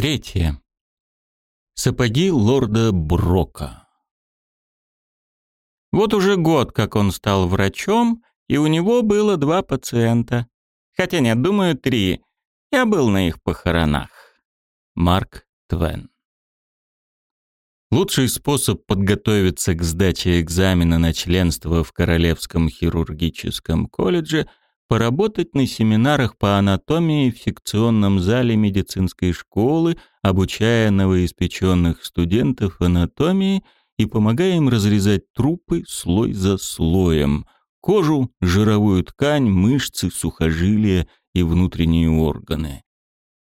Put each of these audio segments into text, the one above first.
Третье. Сапоги лорда Брока. Вот уже год, как он стал врачом, и у него было два пациента. Хотя нет, думаю, три. Я был на их похоронах. Марк Твен. Лучший способ подготовиться к сдаче экзамена на членство в Королевском хирургическом колледже – поработать на семинарах по анатомии в секционном зале медицинской школы, обучая новоиспеченных студентов анатомии и помогая им разрезать трупы слой за слоем – кожу, жировую ткань, мышцы, сухожилия и внутренние органы.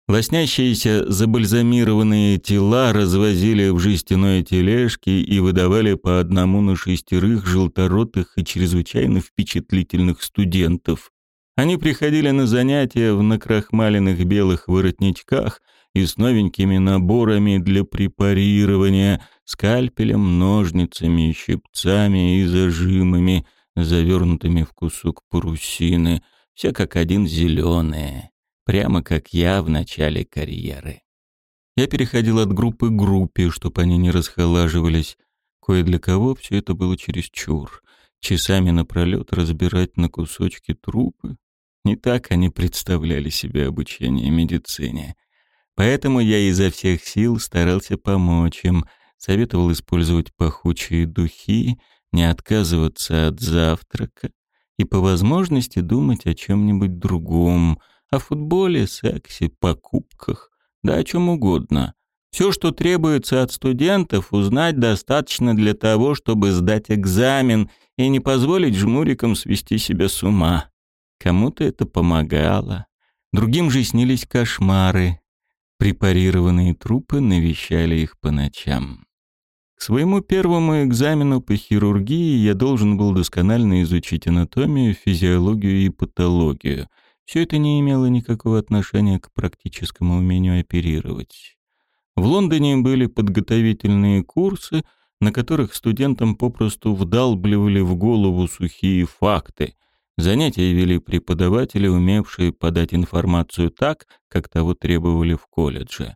Лоснящиеся забальзамированные тела развозили в жестяной тележке и выдавали по одному на шестерых желторотых и чрезвычайно впечатлительных студентов. Они приходили на занятия в накрахмаленных белых воротничках и с новенькими наборами для препарирования, скальпелем, ножницами, щипцами и зажимами, завернутыми в кусок парусины, все как один зеленые прямо как я в начале карьеры. Я переходил от группы к группе, чтобы они не расхолаживались. Кое для кого все это было чересчур. Часами напролет разбирать на кусочки трупы. Не так они представляли себе обучение медицине. Поэтому я изо всех сил старался помочь им, советовал использовать пахучие духи, не отказываться от завтрака и по возможности думать о чем-нибудь другом — о футболе, сексе, покупках, да о чем угодно. Все, что требуется от студентов, узнать достаточно для того, чтобы сдать экзамен и не позволить жмурикам свести себя с ума. Кому-то это помогало. Другим же снились кошмары. Препарированные трупы навещали их по ночам. К своему первому экзамену по хирургии я должен был досконально изучить анатомию, физиологию и патологию — все это не имело никакого отношения к практическому умению оперировать. В Лондоне были подготовительные курсы, на которых студентам попросту вдалбливали в голову сухие факты. Занятия вели преподаватели, умевшие подать информацию так, как того требовали в колледже.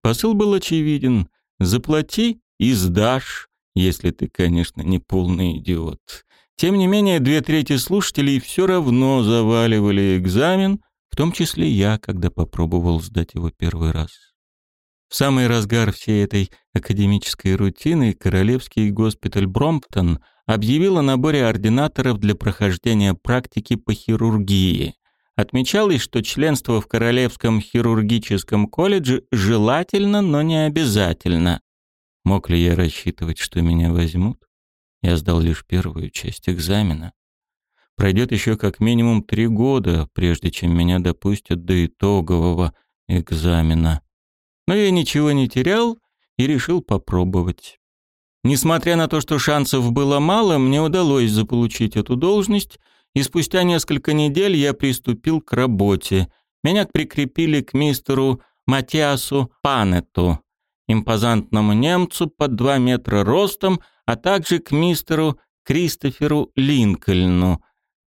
Посыл был очевиден. Заплати и сдашь, если ты, конечно, не полный идиот. Тем не менее, две трети слушателей все равно заваливали экзамен, в том числе я, когда попробовал сдать его первый раз. В самый разгар всей этой академической рутины Королевский госпиталь Бромптон объявил о наборе ординаторов для прохождения практики по хирургии. Отмечалось, что членство в Королевском хирургическом колледже желательно, но не обязательно. Мог ли я рассчитывать, что меня возьмут? Я сдал лишь первую часть экзамена. Пройдет еще как минимум три года, прежде чем меня допустят до итогового экзамена. Но я ничего не терял и решил попробовать. Несмотря на то, что шансов было мало, мне удалось заполучить эту должность, и спустя несколько недель я приступил к работе. Меня прикрепили к мистеру Матиасу Панету, импозантному немцу под два метра ростом, а также к мистеру Кристоферу Линкольну,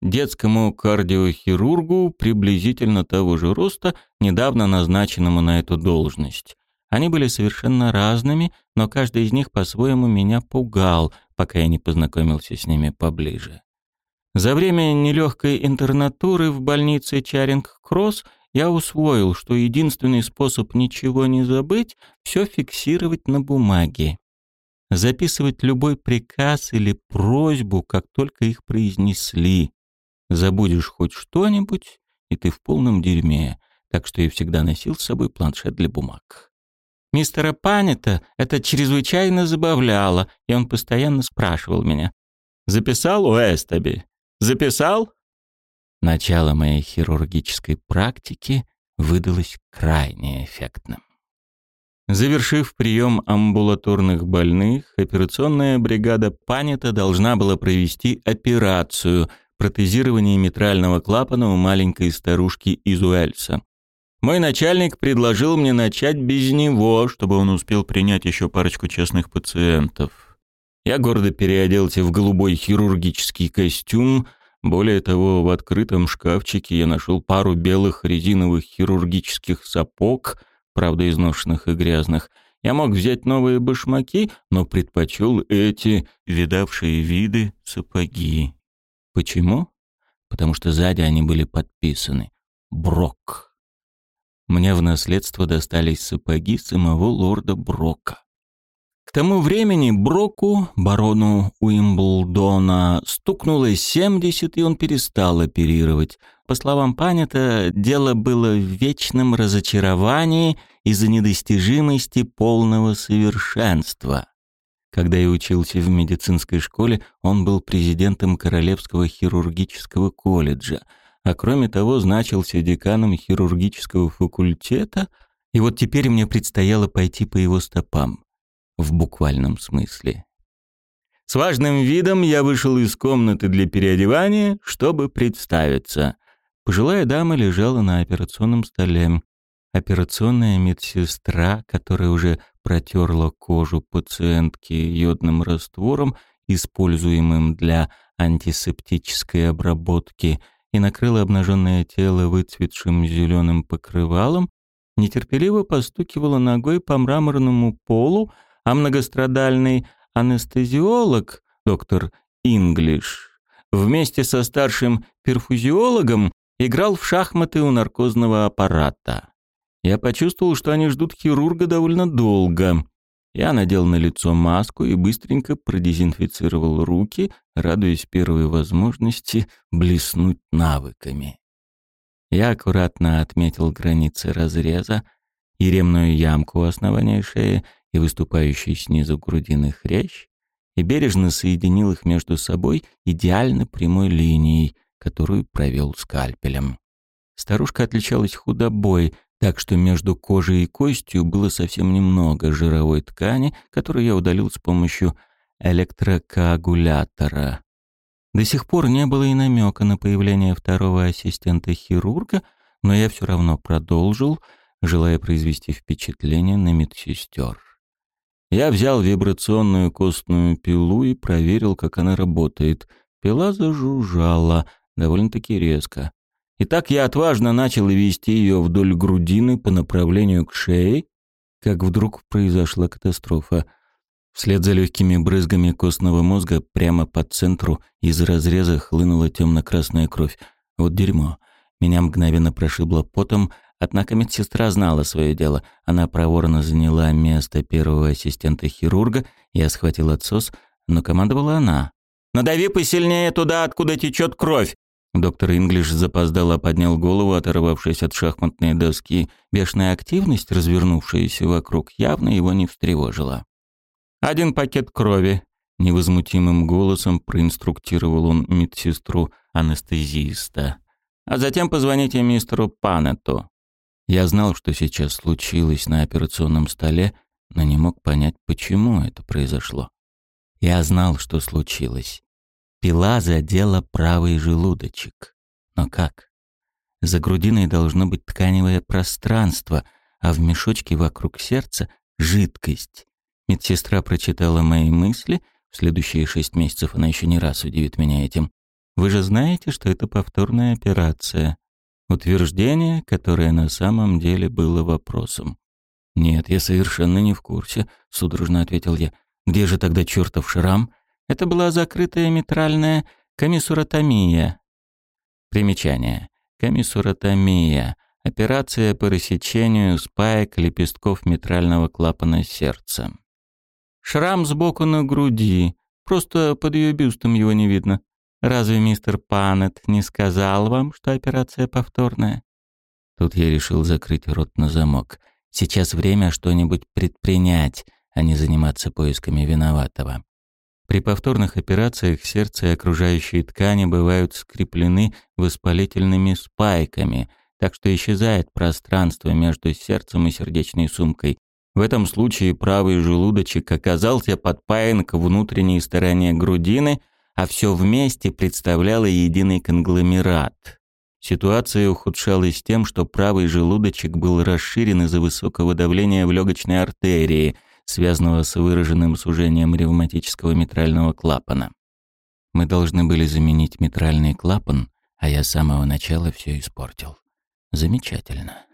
детскому кардиохирургу приблизительно того же роста, недавно назначенному на эту должность. Они были совершенно разными, но каждый из них по-своему меня пугал, пока я не познакомился с ними поближе. За время нелегкой интернатуры в больнице Чаринг-Кросс я усвоил, что единственный способ ничего не забыть — все фиксировать на бумаге записывать любой приказ или просьбу, как только их произнесли. Забудешь хоть что-нибудь, и ты в полном дерьме, так что я всегда носил с собой планшет для бумаг. Мистера Панета это чрезвычайно забавляло, и он постоянно спрашивал меня. «Записал Уэстаби? Записал?» Начало моей хирургической практики выдалось крайне эффектным. Завершив прием амбулаторных больных, операционная бригада Панета должна была провести операцию протезирование митрального клапана у маленькой старушки из Уэльса. Мой начальник предложил мне начать без него, чтобы он успел принять еще парочку частных пациентов. Я гордо переоделся в голубой хирургический костюм. Более того, в открытом шкафчике я нашел пару белых резиновых хирургических сапог — правда изношенных и грязных. Я мог взять новые башмаки, но предпочел эти видавшие виды сапоги. Почему? Потому что сзади они были подписаны. Брок. Мне в наследство достались сапоги самого лорда Брока. К тому времени Броку, барону Уимблдона, стукнуло 70, и он перестал оперировать. По словам Панета, дело было в вечном разочаровании из-за недостижимости полного совершенства. Когда я учился в медицинской школе, он был президентом Королевского хирургического колледжа, а кроме того значился деканом хирургического факультета, и вот теперь мне предстояло пойти по его стопам в буквальном смысле. С важным видом я вышел из комнаты для переодевания, чтобы представиться. Пожилая дама лежала на операционном столе. Операционная медсестра, которая уже протерла кожу пациентки йодным раствором, используемым для антисептической обработки, и накрыла обнаженное тело выцветшим зеленым покрывалом, нетерпеливо постукивала ногой по мраморному полу, а многострадальный анестезиолог, доктор Инглиш, вместе со старшим перфузиологом играл в шахматы у наркозного аппарата. Я почувствовал, что они ждут хирурга довольно долго. Я надел на лицо маску и быстренько продезинфицировал руки, радуясь первой возможности блеснуть навыками. Я аккуратно отметил границы разреза, еремную ямку у основания шеи и выступающий снизу грудины хрящ, и бережно соединил их между собой идеально прямой линией, которую провел скальпелем. Старушка отличалась худобой, так что между кожей и костью было совсем немного жировой ткани, которую я удалил с помощью электрокоагулятора. До сих пор не было и намека на появление второго ассистента-хирурга, но я все равно продолжил, желая произвести впечатление на медсестер. Я взял вибрационную костную пилу и проверил, как она работает. Пила зажужжала, довольно-таки резко. И так я отважно начал вести ее вдоль грудины по направлению к шее, как вдруг произошла катастрофа. Вслед за легкими брызгами костного мозга прямо по центру из разреза хлынула темно-красная кровь. Вот дерьмо. Меня мгновенно прошибло потом, Однако медсестра знала свое дело. Она проворно заняла место первого ассистента хирурга. Я схватил отсос, но командовала она. «Надави посильнее туда, откуда течет кровь!» Доктор Инглиш запоздало поднял голову, оторвавшись от шахматной доски. Бешеная активность, развернувшаяся вокруг, явно его не встревожила. «Один пакет крови», — невозмутимым голосом проинструктировал он медсестру-анестезиста. «А затем позвоните мистеру Панетту. Я знал, что сейчас случилось на операционном столе, но не мог понять, почему это произошло. Я знал, что случилось. Пила задела правый желудочек. Но как? За грудиной должно быть тканевое пространство, а в мешочке вокруг сердца — жидкость. Медсестра прочитала мои мысли. В следующие шесть месяцев она еще не раз удивит меня этим. Вы же знаете, что это повторная операция. Утверждение, которое на самом деле было вопросом. «Нет, я совершенно не в курсе», — судорожно ответил я. «Где же тогда чертов шрам?» Это была закрытая митральная комиссуротомия. Примечание. Комиссуротомия. Операция по рассечению спаек лепестков митрального клапана сердца. Шрам сбоку на груди. Просто под ее бюстом его не видно. Разве мистер Панет не сказал вам, что операция повторная? Тут я решил закрыть рот на замок. Сейчас время что-нибудь предпринять, а не заниматься поисками виноватого. При повторных операциях сердце и окружающие ткани бывают скреплены воспалительными спайками, так что исчезает пространство между сердцем и сердечной сумкой. В этом случае правый желудочек оказался подпаян к внутренней стороне грудины – а все вместе представляло единый конгломерат. Ситуация ухудшалась тем, что правый желудочек был расширен из-за высокого давления в легочной артерии, связанного с выраженным сужением ревматического митрального клапана. Мы должны были заменить митральный клапан, а я с самого начала все испортил. Замечательно.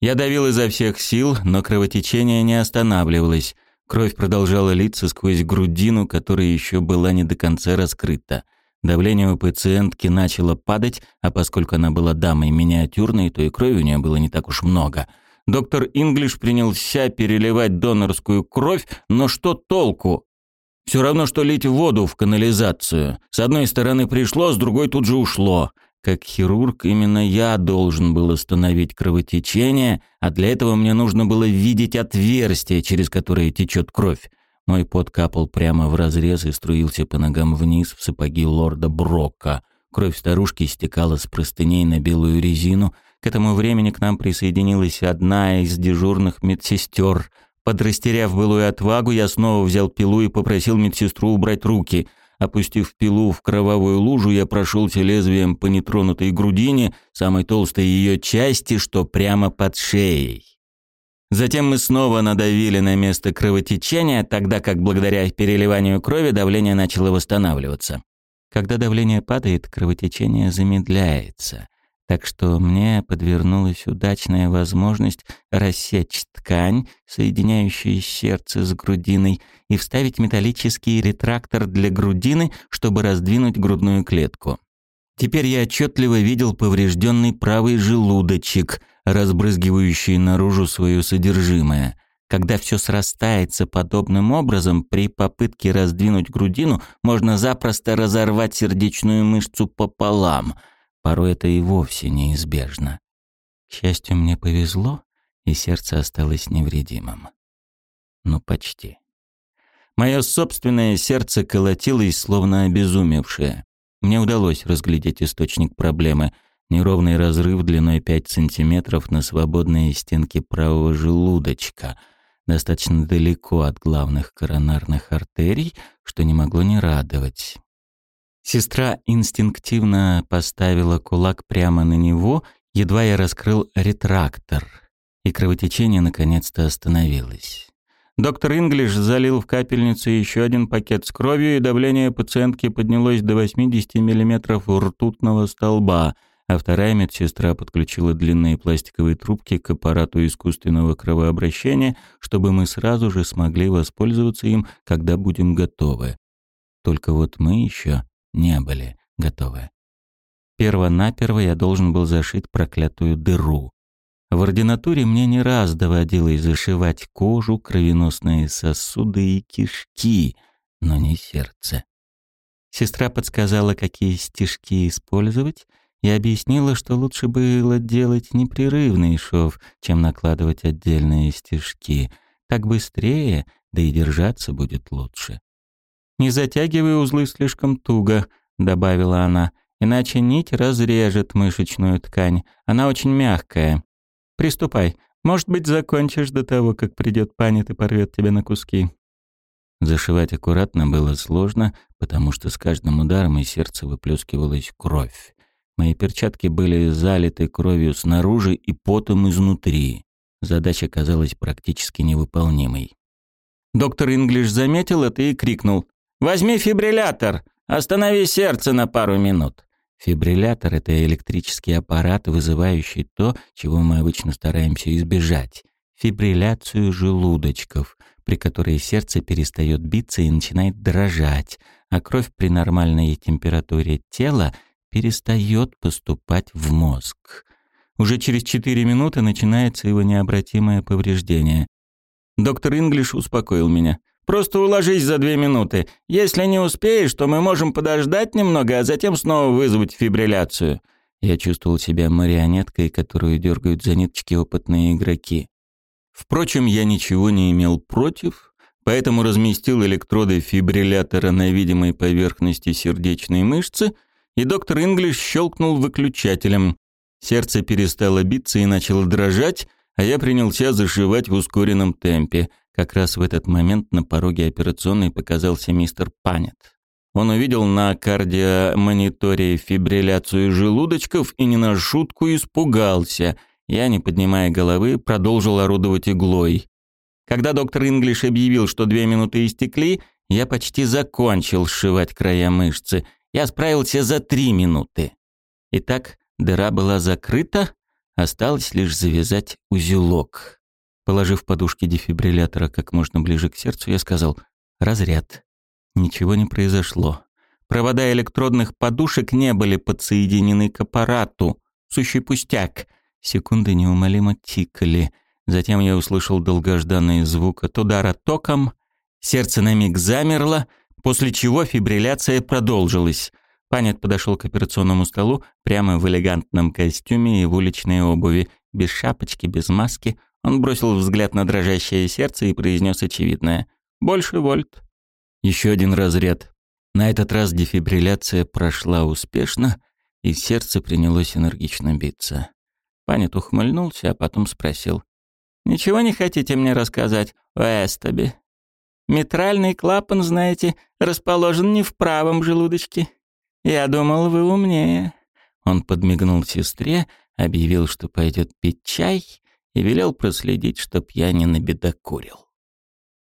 Я давил изо всех сил, но кровотечение не останавливалось. Кровь продолжала литься сквозь грудину, которая еще была не до конца раскрыта. Давление у пациентки начало падать, а поскольку она была дамой миниатюрной, то и крови у нее было не так уж много. Доктор Инглиш принялся переливать донорскую кровь, но что толку? Все равно, что лить воду в канализацию. С одной стороны пришло, с другой тут же ушло. Как хирург, именно я должен был остановить кровотечение, а для этого мне нужно было видеть отверстие, через которое течет кровь. Мой пот капал прямо в разрез и струился по ногам вниз в сапоги лорда Брока. Кровь старушки стекала с простыней на белую резину. К этому времени к нам присоединилась одна из дежурных медсестер. Подрастеряв былую отвагу, я снова взял пилу и попросил медсестру убрать руки — Опустив пилу в кровавую лужу, я прошелся лезвием по нетронутой грудине, самой толстой ее части, что прямо под шеей. Затем мы снова надавили на место кровотечения, тогда как благодаря переливанию крови давление начало восстанавливаться. Когда давление падает, кровотечение замедляется. Так что мне подвернулась удачная возможность рассечь ткань, соединяющую сердце с грудиной, и вставить металлический ретрактор для грудины, чтобы раздвинуть грудную клетку. Теперь я отчетливо видел поврежденный правый желудочек, разбрызгивающий наружу свое содержимое. Когда все срастается подобным образом, при попытке раздвинуть грудину можно запросто разорвать сердечную мышцу пополам — Порой это и вовсе неизбежно. К счастью, мне повезло, и сердце осталось невредимым. Ну, почти. Мое собственное сердце колотилось, словно обезумевшее. Мне удалось разглядеть источник проблемы — неровный разрыв длиной 5 сантиметров на свободной стенке правого желудочка, достаточно далеко от главных коронарных артерий, что не могло не радовать. Сестра инстинктивно поставила кулак прямо на него, едва я раскрыл ретрактор, и кровотечение наконец-то остановилось. Доктор Инглиш залил в капельницу еще один пакет с кровью, и давление пациентки поднялось до 80 мм ртутного столба, а вторая медсестра подключила длинные пластиковые трубки к аппарату искусственного кровообращения, чтобы мы сразу же смогли воспользоваться им, когда будем готовы. Только вот мы еще не были готовы. Перво-наперво я должен был зашить проклятую дыру. В ординатуре мне не раз доводилось зашивать кожу, кровеносные сосуды и кишки, но не сердце. Сестра подсказала, какие стежки использовать, и объяснила, что лучше было делать непрерывный шов, чем накладывать отдельные стежки. Так быстрее, да и держаться будет лучше. «Не затягивай узлы слишком туго», — добавила она, «иначе нить разрежет мышечную ткань. Она очень мягкая. Приступай. Может быть, закончишь до того, как придет панит и порвет тебя на куски». Зашивать аккуратно было сложно, потому что с каждым ударом из сердца выплескивалась кровь. Мои перчатки были залиты кровью снаружи и потом изнутри. Задача казалась практически невыполнимой. Доктор Инглиш заметил это и крикнул. Возьми фибриллятор. Останови сердце на пару минут. Фибриллятор — это электрический аппарат, вызывающий то, чего мы обычно стараемся избежать — фибрилляцию желудочков, при которой сердце перестает биться и начинает дрожать, а кровь при нормальной температуре тела перестает поступать в мозг. Уже через 4 минуты начинается его необратимое повреждение. Доктор Инглиш успокоил меня — Просто уложись за две минуты. Если не успеешь, то мы можем подождать немного, а затем снова вызвать фибрилляцию». Я чувствовал себя марионеткой, которую дергают за ниточки опытные игроки. Впрочем, я ничего не имел против, поэтому разместил электроды фибриллятора на видимой поверхности сердечной мышцы, и доктор Инглиш щелкнул выключателем. Сердце перестало биться и начало дрожать, а я принялся зашивать в ускоренном темпе – как раз в этот момент на пороге операционной показался мистер Панет. Он увидел на кардиомониторе фибрилляцию желудочков и не на шутку испугался. Я, не поднимая головы, продолжил орудовать иглой. Когда доктор Инглиш объявил, что две минуты истекли, я почти закончил сшивать края мышцы. Я справился за три минуты. Итак, дыра была закрыта, Осталось лишь завязать узелок. Положив подушки дефибриллятора как можно ближе к сердцу, я сказал «разряд». Ничего не произошло. Провода электродных подушек не были подсоединены к аппарату. Сущий пустяк. Секунды неумолимо тикали. Затем я услышал долгожданный звук от удара током. Сердце на миг замерло, после чего фибрилляция продолжилась. Панет подошел к операционному столу прямо в элегантном костюме и в уличной обуви, без шапочки, без маски. Он бросил взгляд на дрожащее сердце и произнес очевидное. «Больше вольт». Еще один разряд. На этот раз дефибрилляция прошла успешно, и сердце принялось энергично биться. Панет ухмыльнулся, а потом спросил. «Ничего не хотите мне рассказать о Эстобе? Митральный клапан, знаете, расположен не в правом желудочке. Я думал, вы умнее». Он подмигнул сестре, объявил, что пойдет пить чай, и велел проследить, чтоб я не набедокурил.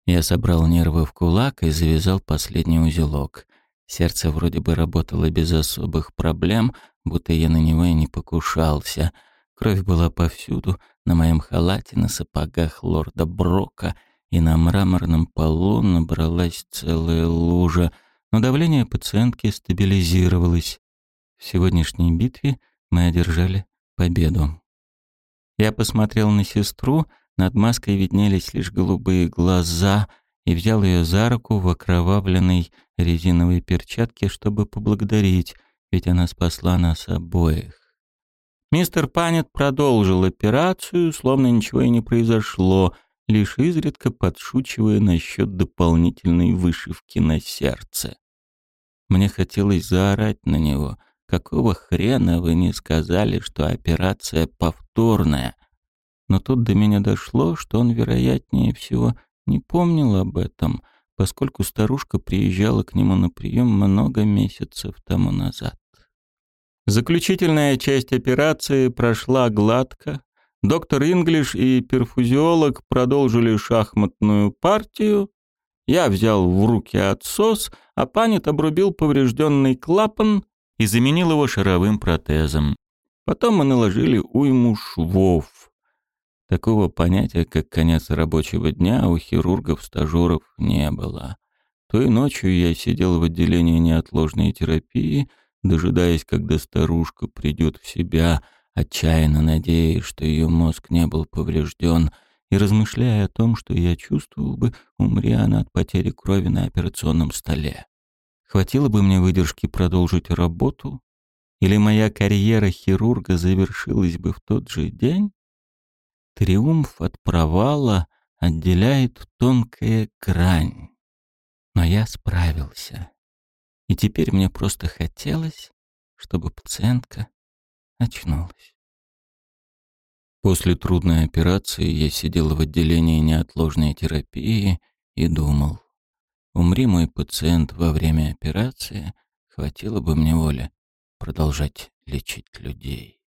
Я собрал нервы в кулак и завязал последний узелок. Сердце вроде бы работало без особых проблем, будто я на него и не покушался. Кровь была повсюду, на моем халате, на сапогах лорда Брока, и на мраморном полу набралась целая лужа, но давление пациентки стабилизировалось. В сегодняшней битве мы одержали победу. Я посмотрел на сестру, над маской виднелись лишь голубые глаза — и взял ее за руку в окровавленной резиновой перчатке, чтобы поблагодарить, ведь она спасла нас обоих. Мистер Панет продолжил операцию, словно ничего и не произошло, лишь изредка подшучивая насчет дополнительной вышивки на сердце. Мне хотелось заорать на него. «Какого хрена вы не сказали, что операция повторная?» Но тут до меня дошло, что он, вероятнее всего, не помнил об этом, поскольку старушка приезжала к нему на прием много месяцев тому назад. Заключительная часть операции прошла гладко. Доктор Инглиш и перфузиолог продолжили шахматную партию. Я взял в руки отсос, а Панет обрубил поврежденный клапан и заменил его шаровым протезом. Потом мы наложили уйму швов. Такого понятия, как конец рабочего дня, у хирургов-стажеров не было. Той ночью я сидел в отделении неотложной терапии, дожидаясь, когда старушка придет в себя, отчаянно надеясь, что ее мозг не был поврежден, и размышляя о том, что я чувствовал бы, умри она от потери крови на операционном столе. Хватило бы мне выдержки продолжить работу, или моя карьера хирурга завершилась бы в тот же день? Триумф от провала отделяет тонкая грань. Но я справился. И теперь мне просто хотелось, чтобы пациентка очнулась. После трудной операции я сидел в отделении неотложной терапии и думал, умри мой пациент во время операции, хватило бы мне воли продолжать лечить людей.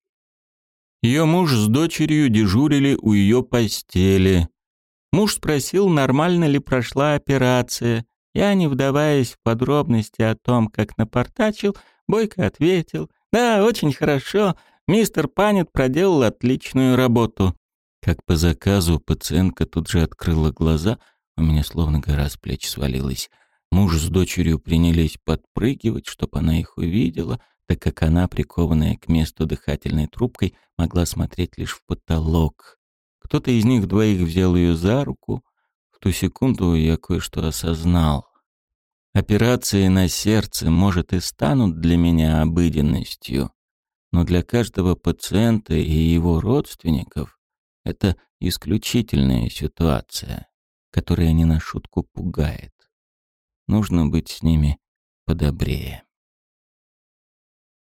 Ее муж с дочерью дежурили у ее постели. Муж спросил, нормально ли прошла операция. Я, не вдаваясь в подробности о том, как напортачил, Бойко ответил, «Да, очень хорошо. Мистер Панет проделал отличную работу». Как по заказу, пациентка тут же открыла глаза, у меня словно гора с плеч свалилась. Муж с дочерью принялись подпрыгивать, чтобы она их увидела — так как она, прикованная к месту дыхательной трубкой, могла смотреть лишь в потолок. Кто-то из них двоих взял ее за руку. В ту секунду я кое-что осознал. Операции на сердце, может, и станут для меня обыденностью, но для каждого пациента и его родственников это исключительная ситуация, которая не на шутку пугает. Нужно быть с ними подобрее.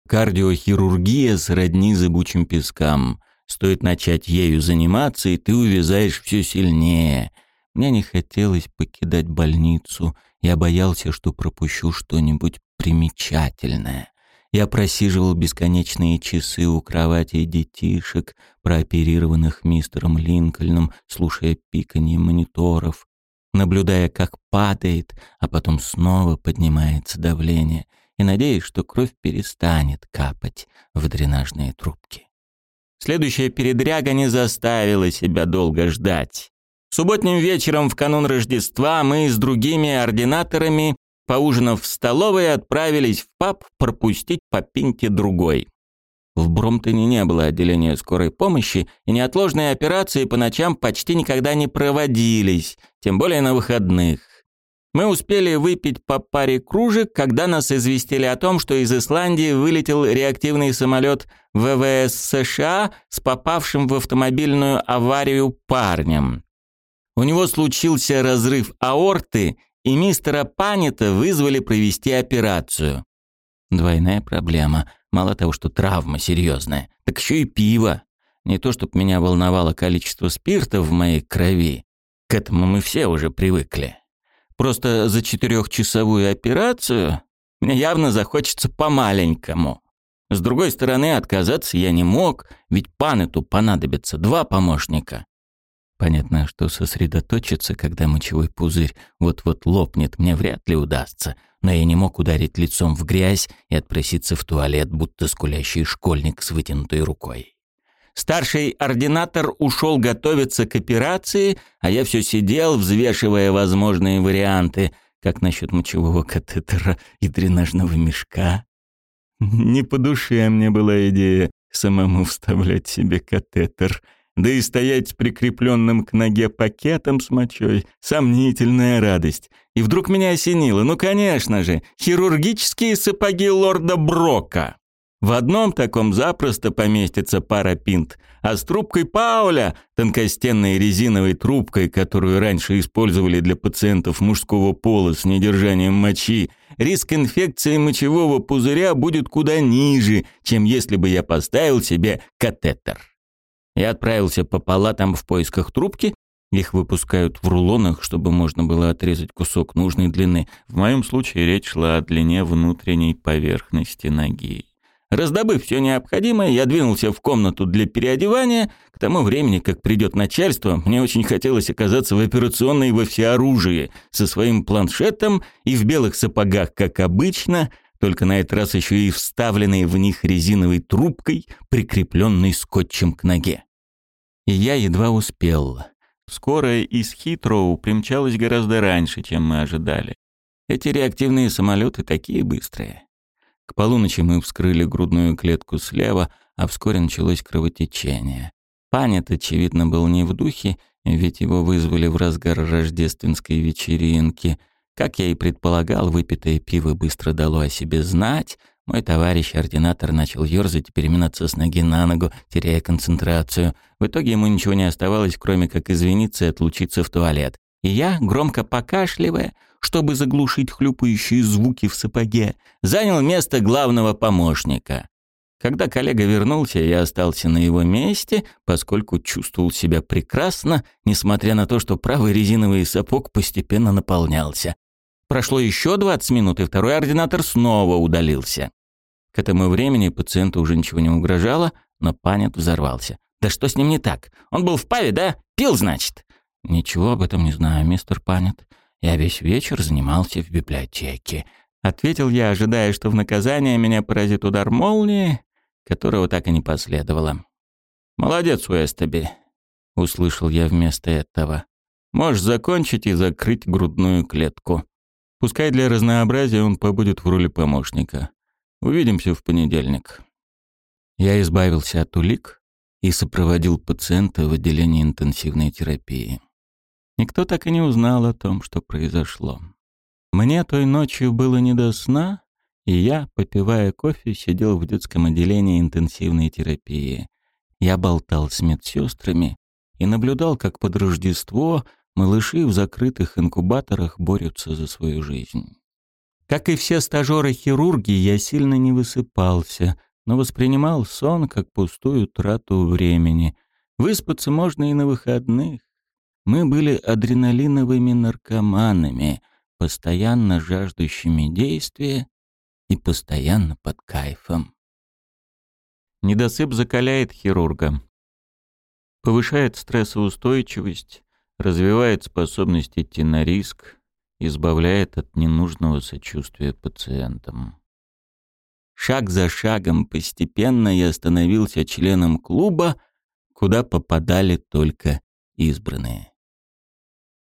Кардиохирургия сродни зыбучим пескам. Стоит начать ею заниматься, и ты увязаешь все сильнее. Мне не хотелось покидать больницу. Я боялся, что пропущу что-нибудь примечательное. Я просиживал бесконечные часы у кровати детишек, прооперированных мистером Линкольном, слушая пиканье мониторов, наблюдая, как падает, а потом снова поднимается давление — и надеясь, что кровь перестанет капать в дренажные трубки. Следующая передряга не заставила себя долго ждать. Субботним вечером в канун Рождества мы с другими ординаторами, поужинав в столовой, отправились в паб пропустить по пинте другой. В Бромтоне не было отделения скорой помощи, и неотложные операции по ночам почти никогда не проводились, тем более на выходных. Мы успели выпить по паре кружек, когда нас известили о том, что из Исландии вылетел реактивный самолет ВВС США с попавшим в автомобильную аварию парнем. У него случился разрыв аорты, и мистера Панета вызвали провести операцию. Двойная проблема. Мало того, что травма серьезная, так еще и пиво. Не то, чтобы меня волновало количество спирта в моей крови. К этому мы все уже привыкли. Просто за четырехчасовую операцию мне явно захочется по-маленькому. С другой стороны, отказаться я не мог, ведь панету понадобится два помощника. Понятно, что сосредоточиться, когда мочевой пузырь вот-вот лопнет, мне вряд ли удастся, но я не мог ударить лицом в грязь и отпроситься в туалет, будто скулящий школьник с вытянутой рукой. Старший ординатор ушел готовиться к операции, а я все сидел, взвешивая возможные варианты, как насчет мочевого катетера и дренажного мешка. Не по душе мне была идея самому вставлять себе катетер — да и стоять с прикрепленным к ноге пакетом с мочой — сомнительная радость. И вдруг меня осенило, ну, конечно же, хирургические сапоги лорда Брока. В одном таком запросто поместится пара пинт, а с трубкой Пауля, тонкостенной резиновой трубкой, которую раньше использовали для пациентов мужского пола с недержанием мочи, риск инфекции мочевого пузыря будет куда ниже, чем если бы я поставил себе катетер. Я отправился по палатам в поисках трубки. Их выпускают в рулонах, чтобы можно было отрезать кусок нужной длины. В моем случае речь шла о длине внутренней поверхности ноги. Раздобыв все необходимое, я двинулся в комнату для переодевания. К тому времени, как придет начальство, мне очень хотелось оказаться в операционной во всеоружии, со своим планшетом и в белых сапогах, как обычно, только на этот раз еще и вставленной в них резиновой трубкой, прикрепленной скотчем к ноге. И я едва успел. Скорая из Хитроу примчалась гораздо раньше, чем мы ожидали. Эти реактивные самолеты такие быстрые. К полуночи мы вскрыли грудную клетку слева, а вскоре началось кровотечение. Панет, очевидно, был не в духе, ведь его вызвали в разгар рождественской вечеринки — как я и предполагал, выпитое пиво быстро дало о себе знать. Мой товарищ-ординатор начал ёрзать и переминаться с ноги на ногу, теряя концентрацию. В итоге ему ничего не оставалось, кроме как извиниться и отлучиться в туалет. И я, громко покашливая, чтобы заглушить хлюпающие звуки в сапоге, занял место главного помощника. Когда коллега вернулся, я остался на его месте, поскольку чувствовал себя прекрасно, несмотря на то, что правый резиновый сапог постепенно наполнялся. Прошло еще 20 минут, и второй ординатор снова удалился. К этому времени пациенту уже ничего не угрожало, но панет взорвался. «Да что с ним не так? Он был в паве, да? Пил, значит?» «Ничего об этом не знаю, мистер Панет. Я весь вечер занимался в библиотеке». Ответил я, ожидая, что в наказание меня поразит удар молнии, которого так и не последовало. «Молодец, Уэстеби», — услышал я вместо этого. «Можешь закончить и закрыть грудную клетку. Пускай для разнообразия он побудет в роли помощника. Увидимся в понедельник». Я избавился от улик и сопроводил пациента в отделение интенсивной терапии. Никто так и не узнал о том, что произошло. Мне той ночью было не до сна, и я, попивая кофе, сидел в детском отделении интенсивной терапии. Я болтал с медсестрами и наблюдал, как под Рождество малыши в закрытых инкубаторах борются за свою жизнь. Как и все стажеры-хирурги, я сильно не высыпался, но воспринимал сон как пустую трату времени. Выспаться можно и на выходных. Мы были адреналиновыми наркоманами, постоянно жаждущими действия и постоянно под кайфом. Недосып закаляет хирурга. Повышает стрессоустойчивость, развивает способность идти на риск, избавляет от ненужного сочувствия пациентам. шаг за шагом постепенно я становился членом клуба, куда попадали только избранные.